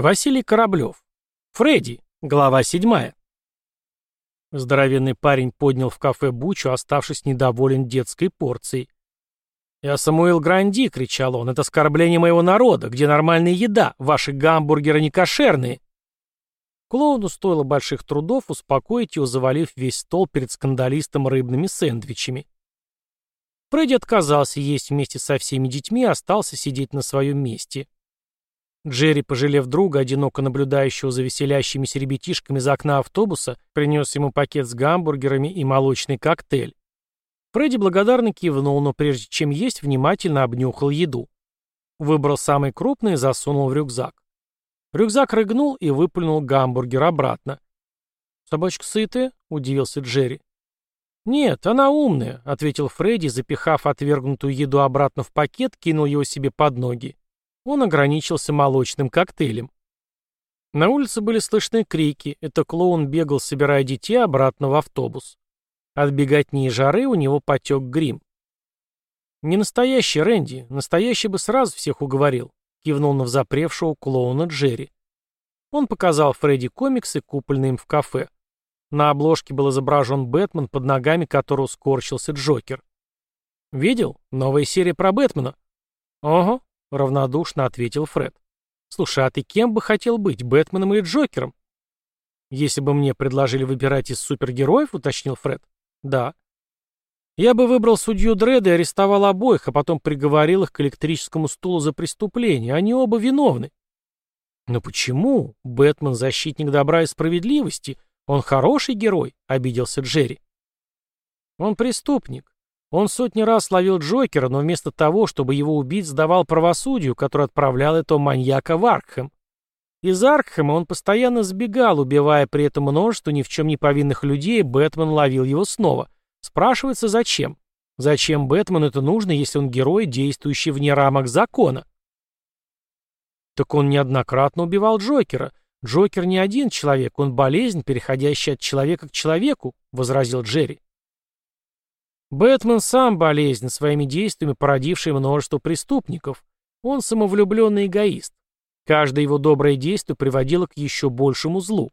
Василий Кораблев. Фредди. Глава седьмая. Здоровенный парень поднял в кафе бучу, оставшись недоволен детской порцией. «Я Самуил Гранди!» — кричал он. «Это оскорбление моего народа! Где нормальная еда? Ваши гамбургеры не кошерные!» Клоуну стоило больших трудов успокоить его, завалив весь стол перед скандалистом рыбными сэндвичами. Фредди отказался есть вместе со всеми детьми и остался сидеть на своем месте. Джерри, пожалев друга, одиноко наблюдающего за веселящимися ребятишками за окна автобуса, принес ему пакет с гамбургерами и молочный коктейль. Фредди благодарно кивнул, но прежде чем есть, внимательно обнюхал еду. Выбрал самый крупный и засунул в рюкзак. Рюкзак рыгнул и выплюнул гамбургер обратно. «Собачка сытая?» — удивился Джерри. «Нет, она умная», — ответил Фредди, запихав отвергнутую еду обратно в пакет, кинул его себе под ноги он ограничился молочным коктейлем. На улице были слышны крики, это клоун бегал, собирая детей обратно в автобус. От беготни и жары у него потек грим. «Не настоящий, Рэнди, настоящий бы сразу всех уговорил», кивнул на взапревшего клоуна Джерри. Он показал Фредди комиксы, купленные им в кафе. На обложке был изображен Бэтмен, под ногами которого скорчился Джокер. «Видел? Новая серия про Бэтмена?» «Ого, — равнодушно ответил Фред. «Слушай, а ты кем бы хотел быть, Бэтменом или Джокером?» «Если бы мне предложили выбирать из супергероев», — уточнил Фред. «Да». «Я бы выбрал судью Дреда и арестовал обоих, а потом приговорил их к электрическому стулу за преступление. Они оба виновны». «Но почему? Бэтмен — защитник добра и справедливости. Он хороший герой», — обиделся Джерри. «Он преступник. Он сотни раз ловил Джокера, но вместо того, чтобы его убить, сдавал правосудию, которое отправлял этого маньяка в Аркхэм. Из Аркхэма он постоянно сбегал, убивая при этом множество ни в чем не повинных людей, Бэтмен ловил его снова. Спрашивается, зачем? Зачем Бэтмену это нужно, если он герой, действующий вне рамок закона? Так он неоднократно убивал Джокера. Джокер не один человек, он болезнь, переходящая от человека к человеку, возразил Джерри. Бэтмен сам болезнен своими действиями, породивший множество преступников. Он самовлюбленный эгоист. Каждое его доброе действие приводило к еще большему злу.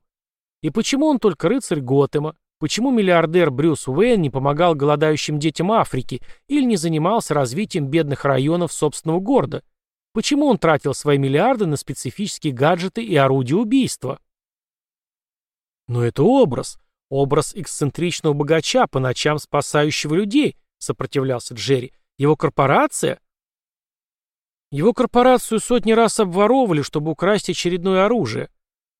И почему он только рыцарь Готэма? Почему миллиардер Брюс Уэйн не помогал голодающим детям Африки или не занимался развитием бедных районов собственного города? Почему он тратил свои миллиарды на специфические гаджеты и орудия убийства? Но это образ. Образ эксцентричного богача, по ночам спасающего людей, сопротивлялся Джерри. Его корпорация? Его корпорацию сотни раз обворовывали, чтобы украсть очередное оружие.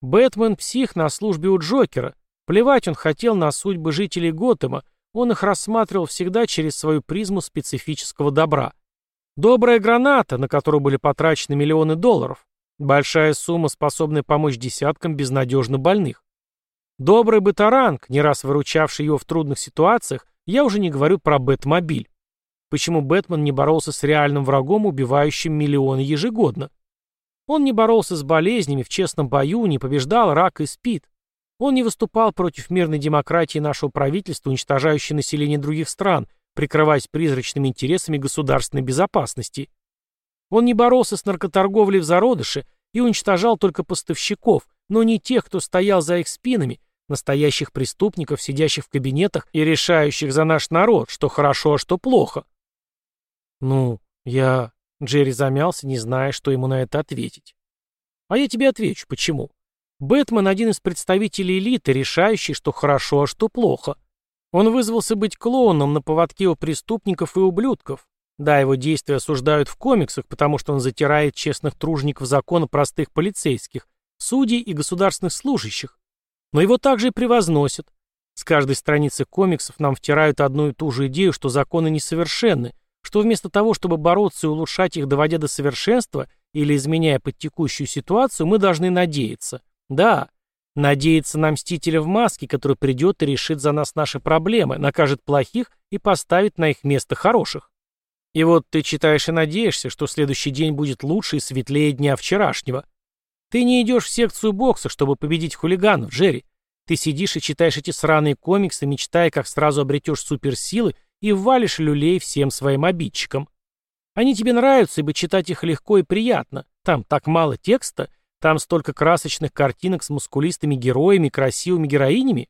Бэтмен — псих на службе у Джокера. Плевать он хотел на судьбы жителей Готэма, он их рассматривал всегда через свою призму специфического добра. Добрая граната, на которую были потрачены миллионы долларов. Большая сумма, способная помочь десяткам безнадежно больных. Добрый Бетаранг, не раз выручавший его в трудных ситуациях, я уже не говорю про Бэтмобиль. Почему Бэтмен не боролся с реальным врагом, убивающим миллионы ежегодно? Он не боролся с болезнями в честном бою, не побеждал рак и спид. Он не выступал против мирной демократии нашего правительства, уничтожающей население других стран, прикрываясь призрачными интересами государственной безопасности. Он не боролся с наркоторговлей в зародыше и уничтожал только поставщиков, но не тех, кто стоял за их спинами, настоящих преступников, сидящих в кабинетах и решающих за наш народ, что хорошо, а что плохо. Ну, я... Джерри замялся, не зная, что ему на это ответить. А я тебе отвечу, почему. Бэтмен один из представителей элиты, решающий, что хорошо, а что плохо. Он вызвался быть клоуном на поводке у преступников и ублюдков. Да, его действия осуждают в комиксах, потому что он затирает честных тружников закона простых полицейских, судей и государственных служащих. Но его также и превозносят. С каждой страницы комиксов нам втирают одну и ту же идею, что законы несовершенны, что вместо того, чтобы бороться и улучшать их, доводя до совершенства или изменяя под текущую ситуацию, мы должны надеяться. Да, надеяться на Мстителя в маске, который придет и решит за нас наши проблемы, накажет плохих и поставит на их место хороших. И вот ты читаешь и надеешься, что следующий день будет лучше и светлее дня вчерашнего. Ты не идешь в секцию бокса, чтобы победить хулиганов, Джерри. Ты сидишь и читаешь эти сраные комиксы, мечтая, как сразу обретешь суперсилы и ввалишь люлей всем своим обидчикам. Они тебе нравятся, ибо читать их легко и приятно. Там так мало текста, Там столько красочных картинок с мускулистыми героями красивыми героинями.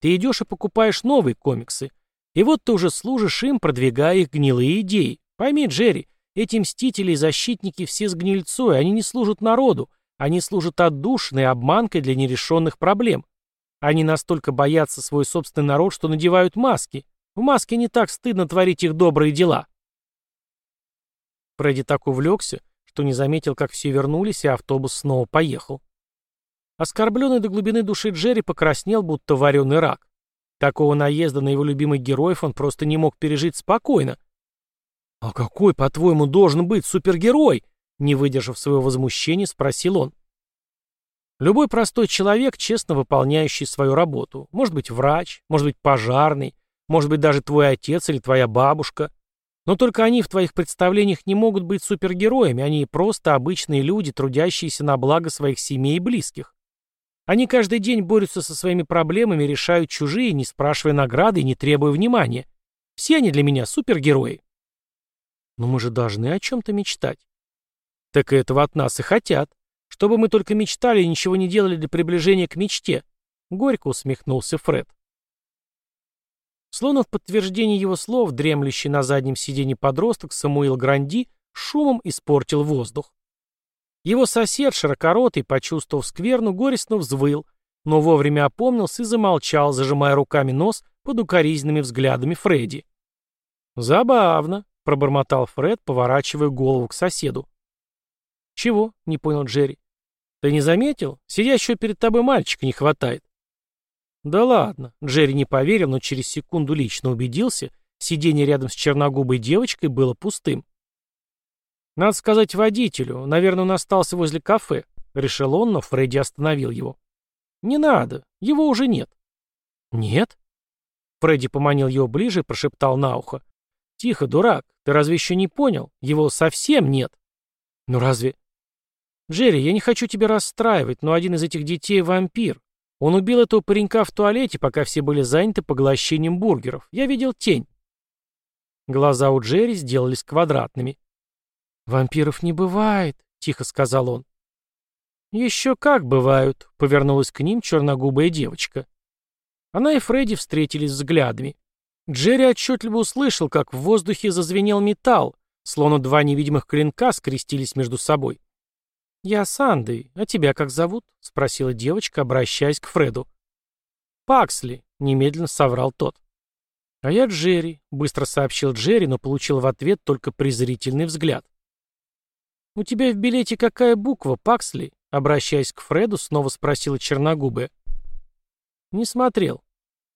Ты идешь и покупаешь новые комиксы. И вот ты уже служишь им, продвигая их гнилые идеи. Пойми, Джерри, эти мстители и защитники все с гнильцой, они не служат народу, они служат отдушиной обманкой для нерешенных проблем. Они настолько боятся свой собственный народ, что надевают маски. В маске не так стыдно творить их добрые дела. Фредди так увлекся, что не заметил, как все вернулись, и автобус снова поехал. Оскорбленный до глубины души Джерри покраснел, будто вареный рак. Такого наезда на его любимых героев он просто не мог пережить спокойно. «А какой, по-твоему, должен быть супергерой?» Не выдержав своего возмущения, спросил он. Любой простой человек, честно выполняющий свою работу. Может быть, врач, может быть, пожарный, может быть, даже твой отец или твоя бабушка. Но только они в твоих представлениях не могут быть супергероями, они просто обычные люди, трудящиеся на благо своих семей и близких. Они каждый день борются со своими проблемами, решают чужие, не спрашивая награды и не требуя внимания. Все они для меня супергерои. Но мы же должны о чем-то мечтать. Так этого от нас и хотят. Чтобы мы только мечтали и ничего не делали для приближения к мечте. Горько усмехнулся Фред. Словно в подтверждение его слов, дремлющий на заднем сиденье подросток Самуил Гранди шумом испортил воздух. Его сосед, широкоротый, почувствовав скверну, горестно взвыл, но вовремя опомнился и замолчал, зажимая руками нос под укоризненными взглядами Фредди. «Забавно», — пробормотал Фред, поворачивая голову к соседу. «Чего?» — не понял Джерри. «Ты не заметил? Сидящего перед тобой мальчика не хватает». Да ладно, Джерри не поверил, но через секунду лично убедился, сиденье рядом с черногубой девочкой было пустым. «Надо сказать водителю, наверное, он остался возле кафе», — решил он, но Фредди остановил его. «Не надо, его уже нет». «Нет?» Фредди поманил его ближе и прошептал на ухо. «Тихо, дурак, ты разве еще не понял? Его совсем нет». «Ну разве...» «Джерри, я не хочу тебя расстраивать, но один из этих детей — вампир. Он убил этого паренька в туалете, пока все были заняты поглощением бургеров. Я видел тень. Глаза у Джерри сделались квадратными. «Вампиров не бывает», — тихо сказал он. «Еще как бывают», — повернулась к ним черногубая девочка. Она и Фредди встретились взглядами. Джерри отчетливо услышал, как в воздухе зазвенел металл, словно два невидимых клинка скрестились между собой. «Я Санды. А тебя как зовут?» — спросила девочка, обращаясь к Фреду. «Паксли», — немедленно соврал тот. «А я Джерри», — быстро сообщил Джерри, но получил в ответ только презрительный взгляд. «У тебя в билете какая буква, Паксли?» — обращаясь к Фреду, снова спросила черногубая. «Не смотрел».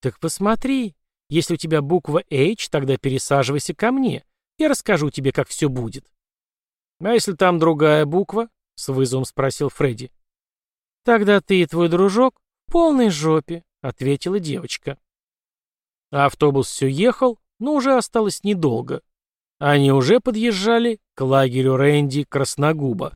«Так посмотри. Если у тебя буква H, тогда пересаживайся ко мне. Я расскажу тебе, как все будет». «А если там другая буква?» — с вызовом спросил Фредди. «Тогда ты и твой дружок в полной жопе», — ответила девочка. Автобус все ехал, но уже осталось недолго. Они уже подъезжали к лагерю Рэнди Красногуба.